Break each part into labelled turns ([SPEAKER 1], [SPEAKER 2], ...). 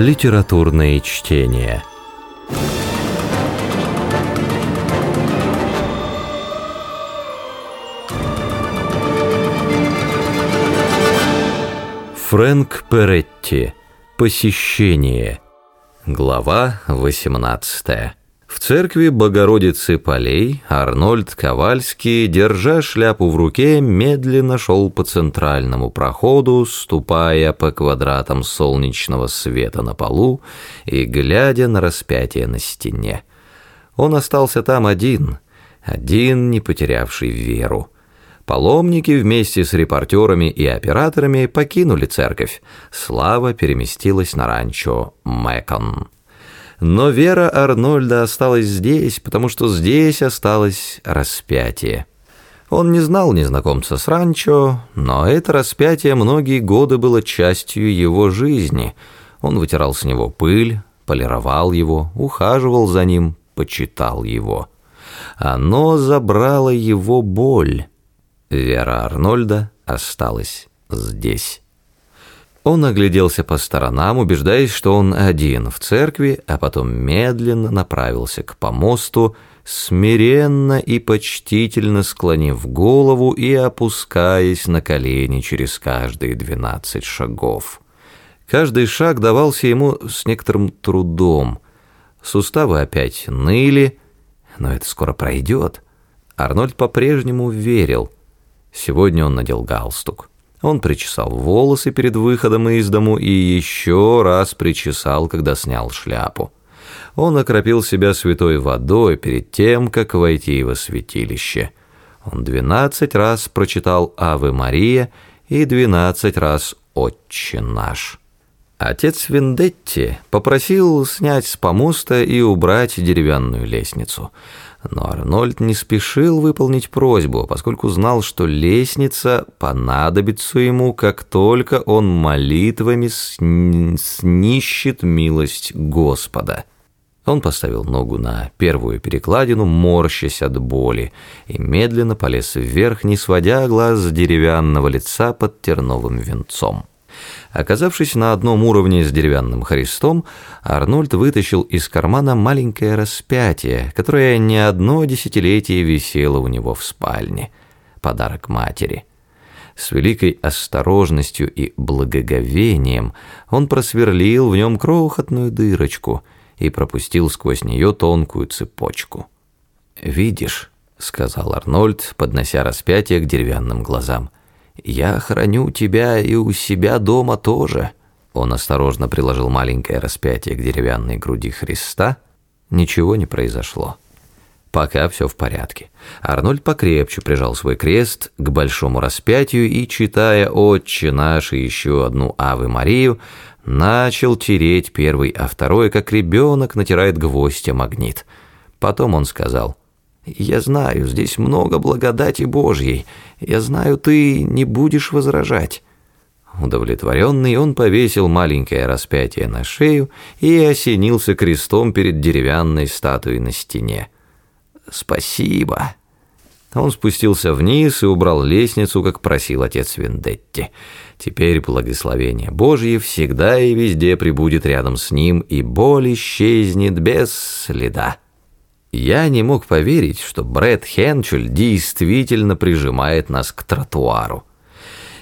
[SPEAKER 1] Литературные чтения. Фрэнк Перетти. Посещение. Глава 18. В церкви Богородицы Полей Арнольд Ковальский, держа шляпу в руке, медленно шел по центральному проходу, ступая по квадратам солнечного света на полу и глядя на распятие на стене. Он остался там один, один, не потерявший веру. Паломники вместе с репортерами и операторами покинули церковь. Слава переместилась на ранчо Мэкон. Но вера Арнольда осталась здесь, потому что здесь осталось распятие. Он не знал незнакомца с ранчо, но это распятие многие годы было частью его жизни. Он вытирал с него пыль, полировал его, ухаживал за ним, почитал его. Оно забрало его боль. Вера Арнольда осталась здесь. Он огляделся по сторонам, убеждаясь, что он один в церкви, а потом медленно направился к помосту, смиренно и почтительно склонив голову и опускаясь на колени через каждые двенадцать шагов. Каждый шаг давался ему с некоторым трудом. Суставы опять ныли, но это скоро пройдет. Арнольд по-прежнему верил. Сегодня он надел галстук. Он причесал волосы перед выходом из дому и еще раз причесал, когда снял шляпу. Он окропил себя святой водой перед тем, как войти во святилище. Он двенадцать раз прочитал «Аве Мария» и двенадцать раз «Отче наш». Отец Вендетти попросил снять с помоста и убрать деревянную лестницу – но Арнольд не спешил выполнить просьбу, поскольку знал, что лестница понадобится ему, как только он молитвами сни снищет милость Господа. Он поставил ногу на первую перекладину, морщась от боли, и медленно полез вверх, не сводя глаз с деревянного лица под терновым венцом. Оказавшись на одном уровне с деревянным Христом, Арнольд вытащил из кармана маленькое распятие, которое не одно десятилетие висело у него в спальне. Подарок матери. С великой осторожностью и благоговением он просверлил в нем крохотную дырочку и пропустил сквозь нее тонкую цепочку. «Видишь», — сказал Арнольд, поднося распятие к деревянным глазам, — «Я храню тебя и у себя дома тоже». Он осторожно приложил маленькое распятие к деревянной груди Христа. Ничего не произошло. Пока все в порядке. Арнольд покрепче прижал свой крест к большому распятию и, читая «Отче наш» и еще одну «Авы Марию», начал тереть первый, а второй, как ребенок натирает гвоздь магнит. Потом он сказал я знаю, здесь много благодати Божьей. Я знаю, ты не будешь возражать». Удовлетворенный, он повесил маленькое распятие на шею и осенился крестом перед деревянной статуей на стене. «Спасибо». Он спустился вниз и убрал лестницу, как просил отец Вендетти. Теперь благословение Божье всегда и везде прибудет рядом с ним, и боль исчезнет без следа. Я не мог поверить, что Брэд Хенчель действительно прижимает нас к тротуару.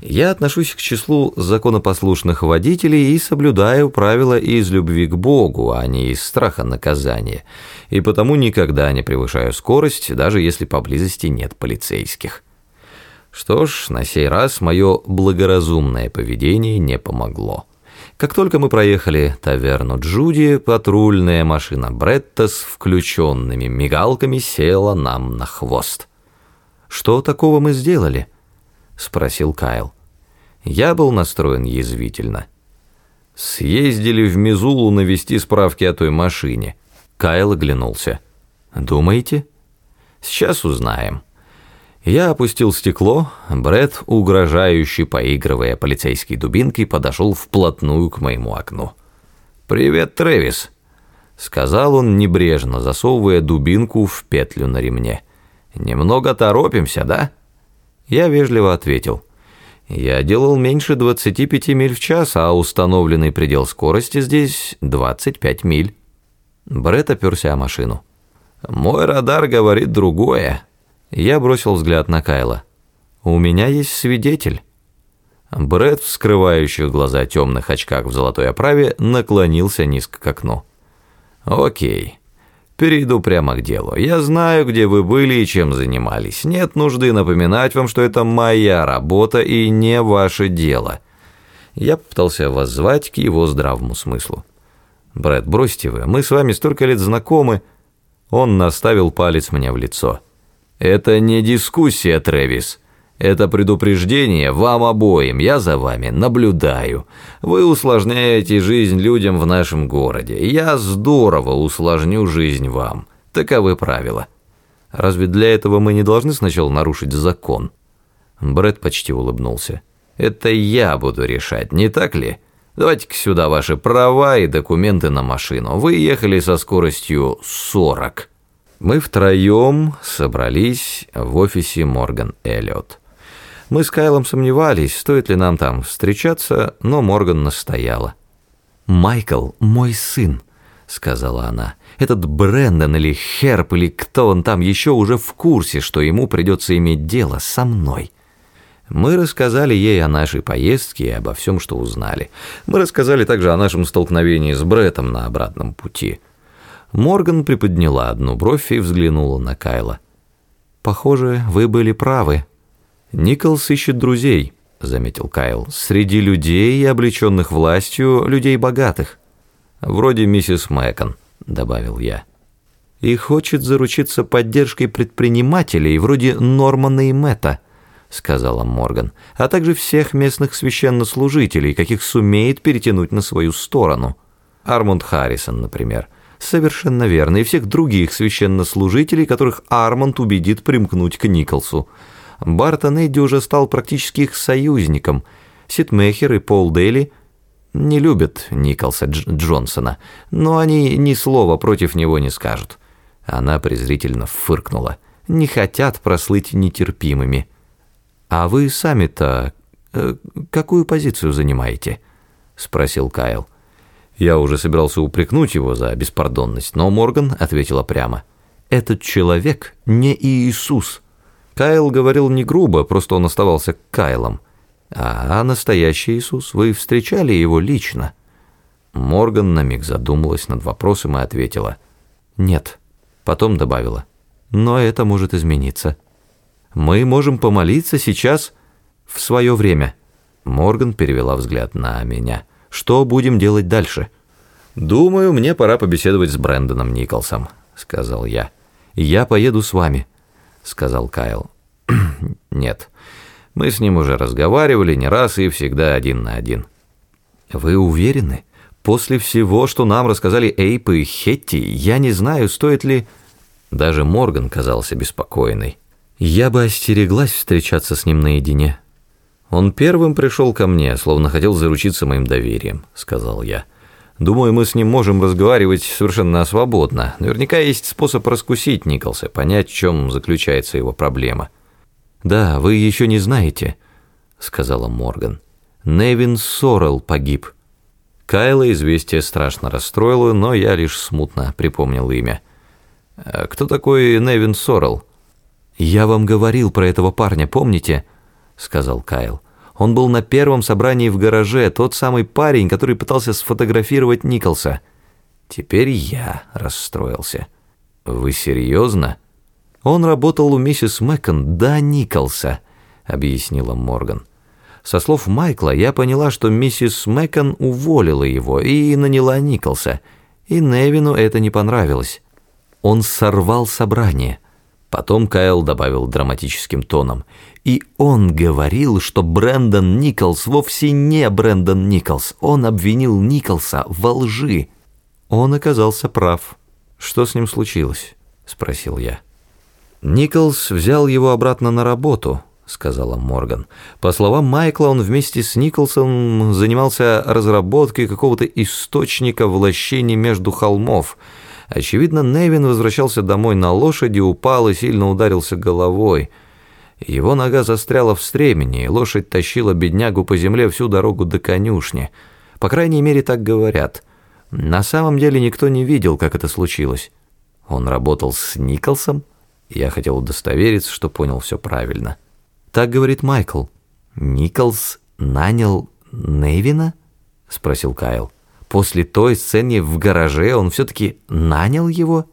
[SPEAKER 1] Я отношусь к числу законопослушных водителей и соблюдаю правила из любви к Богу, а не из страха наказания, и потому никогда не превышаю скорость, даже если поблизости нет полицейских. Что ж, на сей раз мое благоразумное поведение не помогло. Как только мы проехали таверну Джуди, патрульная машина Бретта с включенными мигалками села нам на хвост. «Что такого мы сделали?» — спросил Кайл. Я был настроен язвительно. «Съездили в Мизулу навести справки о той машине». Кайл оглянулся. «Думаете?» «Сейчас узнаем». Я опустил стекло, Бред, угрожающе поигрывая полицейской дубинкой, подошел вплотную к моему окну. «Привет, Трэвис», — сказал он, небрежно засовывая дубинку в петлю на ремне. «Немного торопимся, да?» Я вежливо ответил. Я делал меньше 25 миль в час, а установленный предел скорости здесь 25 миль. Бред оперся о машину. Мой радар говорит другое. Я бросил взгляд на Кайла. У меня есть свидетель. Бред в глаза темных очках в золотой оправе наклонился низко к окну. Окей. Перейду прямо к делу. Я знаю, где вы были и чем занимались. Нет нужды напоминать вам, что это моя работа и не ваше дело. Я попытался воззвать к его здравому смыслу. Брэд, бросьте вы, мы с вами столько лет знакомы. Он наставил палец мне в лицо. Это не дискуссия, Трэвис. Это предупреждение вам обоим, я за вами наблюдаю. Вы усложняете жизнь людям в нашем городе. Я здорово усложню жизнь вам. Таковы правила. Разве для этого мы не должны сначала нарушить закон? Брэд почти улыбнулся. Это я буду решать, не так ли? Давайте-ка сюда ваши права и документы на машину. Вы ехали со скоростью 40. Мы втроем собрались в офисе Морган Эллиот. Мы с Кайлом сомневались, стоит ли нам там встречаться, но Морган настояла. «Майкл, мой сын», — сказала она. «Этот Брэндон или Херп или кто он там еще уже в курсе, что ему придется иметь дело со мной». Мы рассказали ей о нашей поездке и обо всем, что узнали. Мы рассказали также о нашем столкновении с Бреттом на обратном пути. Морган приподняла одну бровь и взглянула на Кайла. «Похоже, вы были правы», «Николс ищет друзей», — заметил Кайл, «среди людей, облеченных властью, людей богатых». «Вроде миссис Мэкон», — добавил я. «И хочет заручиться поддержкой предпринимателей, вроде Нормана и Мэтта», — сказала Морган, «а также всех местных священнослужителей, каких сумеет перетянуть на свою сторону. Армонд Харрисон, например». Совершенно верно, и всех других священнослужителей, которых Армонд убедит примкнуть к Николсу. Бартон Эдди уже стал практически их союзником. Ситмехер и Пол Дели не любят Николса Дж Джонсона, но они ни слова против него не скажут. Она презрительно фыркнула. Не хотят прослыть нетерпимыми. «А вы сами-то э, какую позицию занимаете?» — спросил Кайл. Я уже собирался упрекнуть его за беспардонность, но Морган ответила прямо. «Этот человек не Иисус». Кайл говорил не грубо, просто он оставался Кайлом. А настоящий Иисус, вы встречали его лично? Морган на миг задумалась над вопросом и ответила. Нет. Потом добавила. Но это может измениться. Мы можем помолиться сейчас в свое время. Морган перевела взгляд на меня. Что будем делать дальше? Думаю, мне пора побеседовать с Брэндоном Николсом, сказал я. Я поеду с вами. — сказал Кайл. «Нет, мы с ним уже разговаривали не раз и всегда один на один». «Вы уверены? После всего, что нам рассказали Эйп и Хетти, я не знаю, стоит ли...» Даже Морган казался беспокойной. «Я бы остереглась встречаться с ним наедине». «Он первым пришел ко мне, словно хотел заручиться моим доверием», — сказал я. Думаю, мы с ним можем разговаривать совершенно свободно. Наверняка есть способ раскусить Николса, понять, в чем заключается его проблема. «Да, вы еще не знаете», — сказала Морган. «Невин Сорел погиб». Кайла известие страшно расстроило, но я лишь смутно припомнил имя. «А «Кто такой Невин Сорел?» «Я вам говорил про этого парня, помните?» — сказал Кайл. Он был на первом собрании в гараже, тот самый парень, который пытался сфотографировать Николса. Теперь я расстроился. «Вы серьезно?» «Он работал у миссис Мэкон до Николса», — объяснила Морган. Со слов Майкла я поняла, что миссис Мэкон уволила его и наняла Николса, и Невину это не понравилось. Он сорвал собрание. Потом Кайл добавил драматическим тоном. И он говорил, что Брэндон Николс вовсе не Брэндон Николс. Он обвинил Николса во лжи. Он оказался прав. Что с ним случилось? Спросил я. Николс взял его обратно на работу, сказала Морган. По словам Майкла, он вместе с Николсом занимался разработкой какого-то источника влащений между холмов – Очевидно, Невин возвращался домой на лошади, упал и сильно ударился головой. Его нога застряла в стремени, и лошадь тащила беднягу по земле всю дорогу до конюшни. По крайней мере, так говорят. На самом деле никто не видел, как это случилось. Он работал с Николсом? Я хотел удостовериться, что понял все правильно. Так говорит Майкл. Николс нанял Невина? Спросил Кайл. После той сцены в гараже он все-таки нанял его?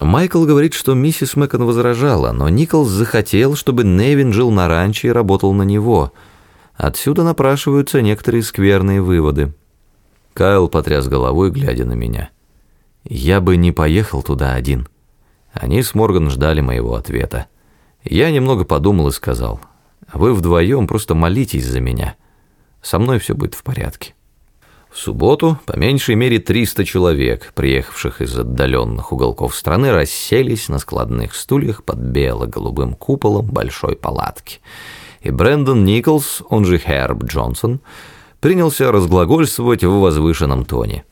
[SPEAKER 1] Майкл говорит, что миссис Мэкон возражала, но Николс захотел, чтобы Невин жил на ранчо и работал на него. Отсюда напрашиваются некоторые скверные выводы. Кайл потряс головой, глядя на меня. «Я бы не поехал туда один». Они с Морган ждали моего ответа. Я немного подумал и сказал, «Вы вдвоем просто молитесь за меня. Со мной все будет в порядке». В субботу по меньшей мере 300 человек, приехавших из отдаленных уголков страны, расселись на складных стульях под бело-голубым куполом большой палатки. И Брэндон Николс, он же Херб Джонсон, принялся разглагольствовать в возвышенном тоне.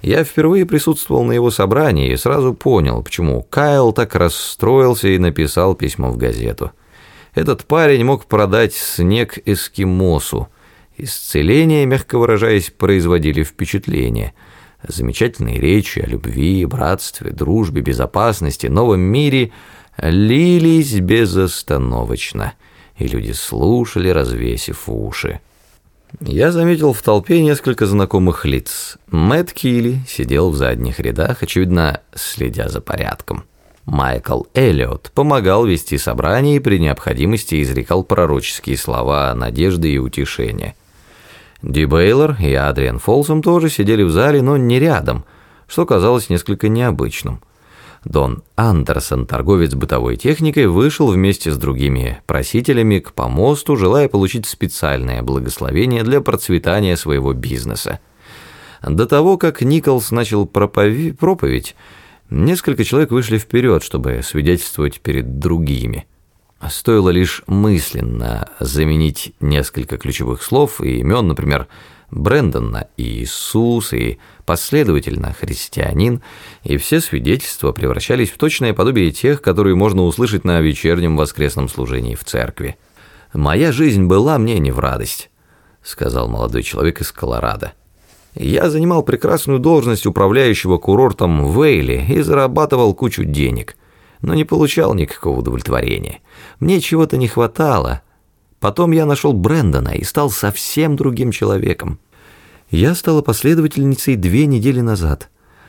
[SPEAKER 1] Я впервые присутствовал на его собрании и сразу понял, почему Кайл так расстроился и написал письмо в газету. Этот парень мог продать снег эскимосу, Исцеления, мягко выражаясь, производили впечатление. Замечательные речи о любви, братстве, дружбе, безопасности, новом мире лились безостановочно, и люди слушали, развесив уши. Я заметил в толпе несколько знакомых лиц. Мэтт Килли сидел в задних рядах, очевидно, следя за порядком. Майкл Эллиот помогал вести собрание и при необходимости изрекал пророческие слова надежды и утешения. Ди Бейлор и Адриан Фолсом тоже сидели в зале, но не рядом, что казалось несколько необычным. Дон Андерсон, торговец бытовой техникой, вышел вместе с другими просителями к помосту, желая получить специальное благословение для процветания своего бизнеса. До того, как Николс начал проповедь, несколько человек вышли вперед, чтобы свидетельствовать перед другими – Стоило лишь мысленно заменить несколько ключевых слов и имен, например, Брэндон на Иисус и последовательно христианин, и все свидетельства превращались в точное подобие тех, которые можно услышать на вечернем воскресном служении в церкви. «Моя жизнь была мне не в радость», — сказал молодой человек из Колорадо. «Я занимал прекрасную должность управляющего курортом Вейли и зарабатывал кучу денег» но не получал никакого удовлетворения. Мне чего-то не хватало. Потом я нашел Брэндона и стал совсем другим человеком. Я стала последовательницей две недели назад,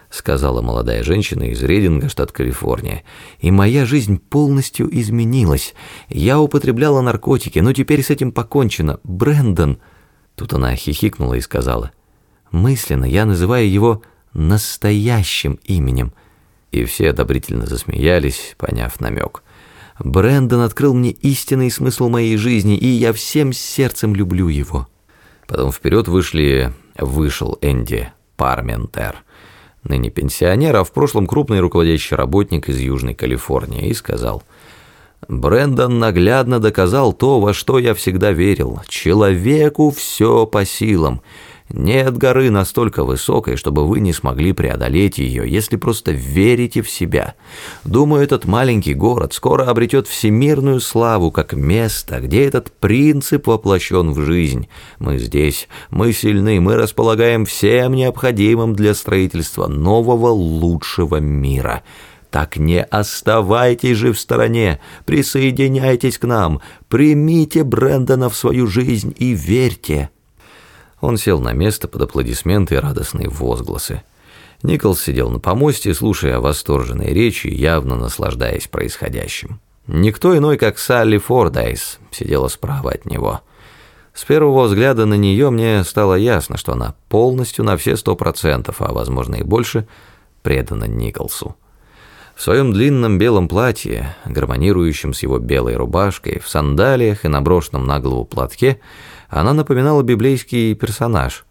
[SPEAKER 1] сказала молодая женщина из Рейдинга, штат Калифорния. И моя жизнь полностью изменилась. Я употребляла наркотики, но теперь с этим покончено. Брэндон. Тут она хихикнула и сказала: "Мысленно я называю его настоящим именем" и все одобрительно засмеялись, поняв намек. Брэндон открыл мне истинный смысл моей жизни, и я всем сердцем люблю его. Потом вперед вышли, вышел Энди Парментер, ныне пенсионер, а в прошлом крупный руководящий работник из Южной Калифорнии, и сказал, «Брэндон наглядно доказал то, во что я всегда верил. Человеку все по силам». Нет горы настолько высокой, чтобы вы не смогли преодолеть ее, если просто верите в себя. Думаю, этот маленький город скоро обретет всемирную славу как место, где этот принцип воплощен в жизнь. Мы здесь, мы сильны, мы располагаем всем необходимым для строительства нового лучшего мира». Так не оставайтесь же в стороне, присоединяйтесь к нам, примите Брэндона в свою жизнь и верьте. Он сел на место под аплодисменты и радостные возгласы. Николс сидел на помосте, слушая восторженные речи, явно наслаждаясь происходящим. Никто иной, как Салли Фордайс, сидела справа от него. С первого взгляда на нее мне стало ясно, что она полностью на все сто процентов, а возможно и больше, предана Николсу. В своем длинном белом платье, гармонирующем с его белой рубашкой, в сандалиях и наброшенном на голову платке – она напоминала библейский персонаж.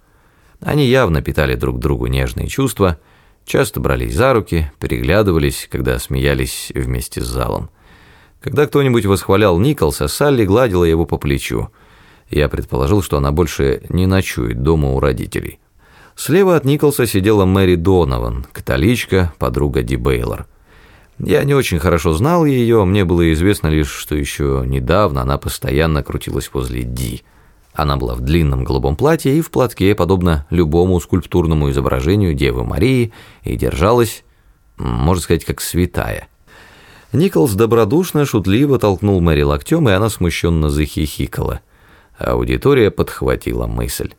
[SPEAKER 1] Они явно питали друг другу нежные чувства, часто брались за руки, переглядывались, когда смеялись вместе с залом. Когда кто-нибудь восхвалял Николса, Салли гладила его по плечу. Я предположил, что она больше не ночует дома у родителей. Слева от Николса сидела Мэри Донован, католичка, подруга Ди Бейлор. Я не очень хорошо знал ее, мне было известно лишь, что еще недавно она постоянно крутилась возле Ди. Она была в длинном голубом платье и в платке, подобно любому скульптурному изображению Девы Марии, и держалась, можно сказать, как святая. Николс добродушно, шутливо толкнул Мэри локтем, и она смущенно захихикала. Аудитория подхватила мысль.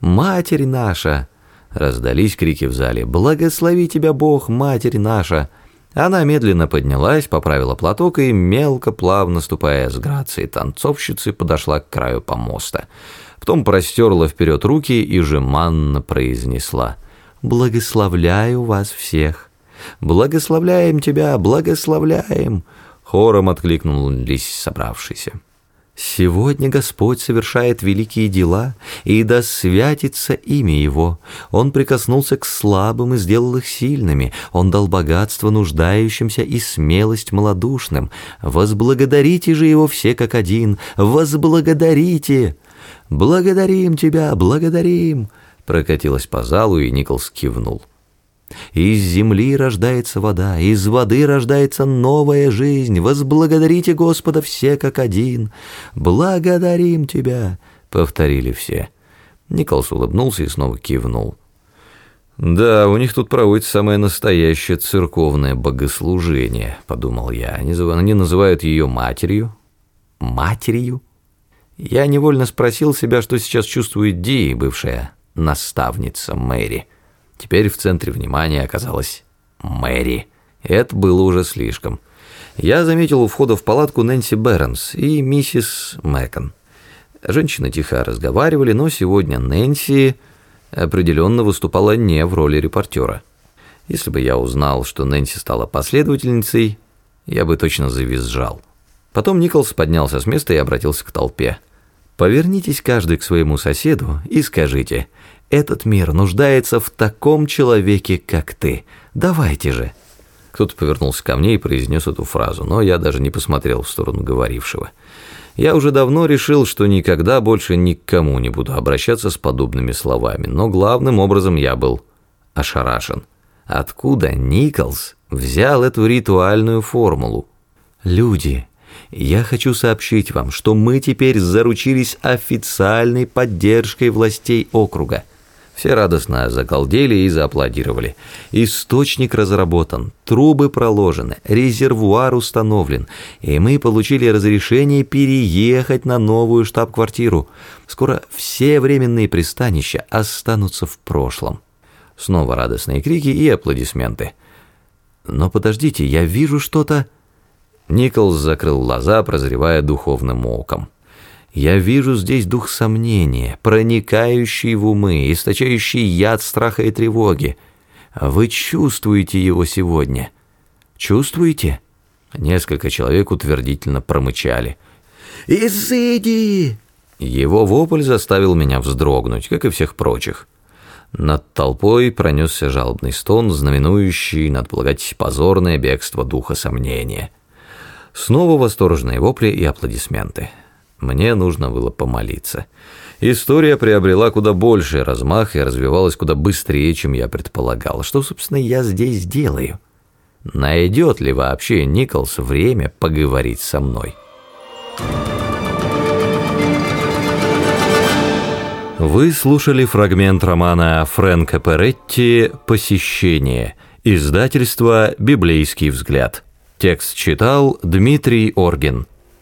[SPEAKER 1] «Матерь наша!» Раздались крики в зале. «Благослови тебя Бог, Матерь наша!» Она медленно поднялась, поправила платок и, мелко, плавно ступая с грацией танцовщицы, подошла к краю помоста. Потом простерла вперед руки и жеманно произнесла «Благословляю вас всех! Благословляем тебя! Благословляем!» Хором откликнулись собравшиеся. Сегодня Господь совершает великие дела, и да святится имя Его. Он прикоснулся к слабым и сделал их сильными. Он дал богатство нуждающимся и смелость малодушным. Возблагодарите же Его все как один. Возблагодарите! Благодарим Тебя, благодарим! Прокатилась по залу, и Николс кивнул. Из земли рождается вода, из воды рождается новая жизнь. Возблагодарите Господа все как один. Благодарим Тебя, повторили все. Николс улыбнулся и снова кивнул. «Да, у них тут проводится самое настоящее церковное богослужение», — подумал я. Они, они называют ее матерью. Матерью? Я невольно спросил себя, что сейчас чувствует Ди, бывшая наставница Мэри. Теперь в центре внимания оказалась Мэри. Это было уже слишком. Я заметил у входа в палатку Нэнси Бернс и миссис Мэкон. Женщины тихо разговаривали, но сегодня Нэнси определенно выступала не в роли репортера. Если бы я узнал, что Нэнси стала последовательницей, я бы точно завизжал. Потом Николс поднялся с места и обратился к толпе. «Повернитесь каждый к своему соседу и скажите, этот мир нуждается в таком человеке, как ты. Давайте же». Кто-то повернулся ко мне и произнес эту фразу, но я даже не посмотрел в сторону говорившего. Я уже давно решил, что никогда больше ни к кому не буду обращаться с подобными словами, но главным образом я был ошарашен. Откуда Николс взял эту ритуальную формулу? «Люди, я хочу сообщить вам, что мы теперь заручились официальной поддержкой властей округа». Все радостно загалдели и зааплодировали. Источник разработан, трубы проложены, резервуар установлен, и мы получили разрешение переехать на новую штаб-квартиру. Скоро все временные пристанища останутся в прошлом. Снова радостные крики и аплодисменты. Но подождите, я вижу что-то... Николс закрыл глаза, прозревая духовным оком. Я вижу здесь дух сомнения, проникающий в умы, источающий яд страха и тревоги. Вы чувствуете его сегодня? Чувствуете? Несколько человек утвердительно промычали. «Изыди!» Его вопль заставил меня вздрогнуть, как и всех прочих. Над толпой пронесся жалобный стон, знаменующий, надо полагать, позорное бегство духа сомнения. Снова восторженные вопли и аплодисменты. Мне нужно было помолиться. История приобрела куда больший размах и развивалась куда быстрее, чем я предполагал. Что, собственно, я здесь делаю? Найдет ли вообще Николс время поговорить со мной? Вы слушали фрагмент романа Фрэнка Перетти «Посещение», издательство «Библейский взгляд». Текст читал Дмитрий Оргин.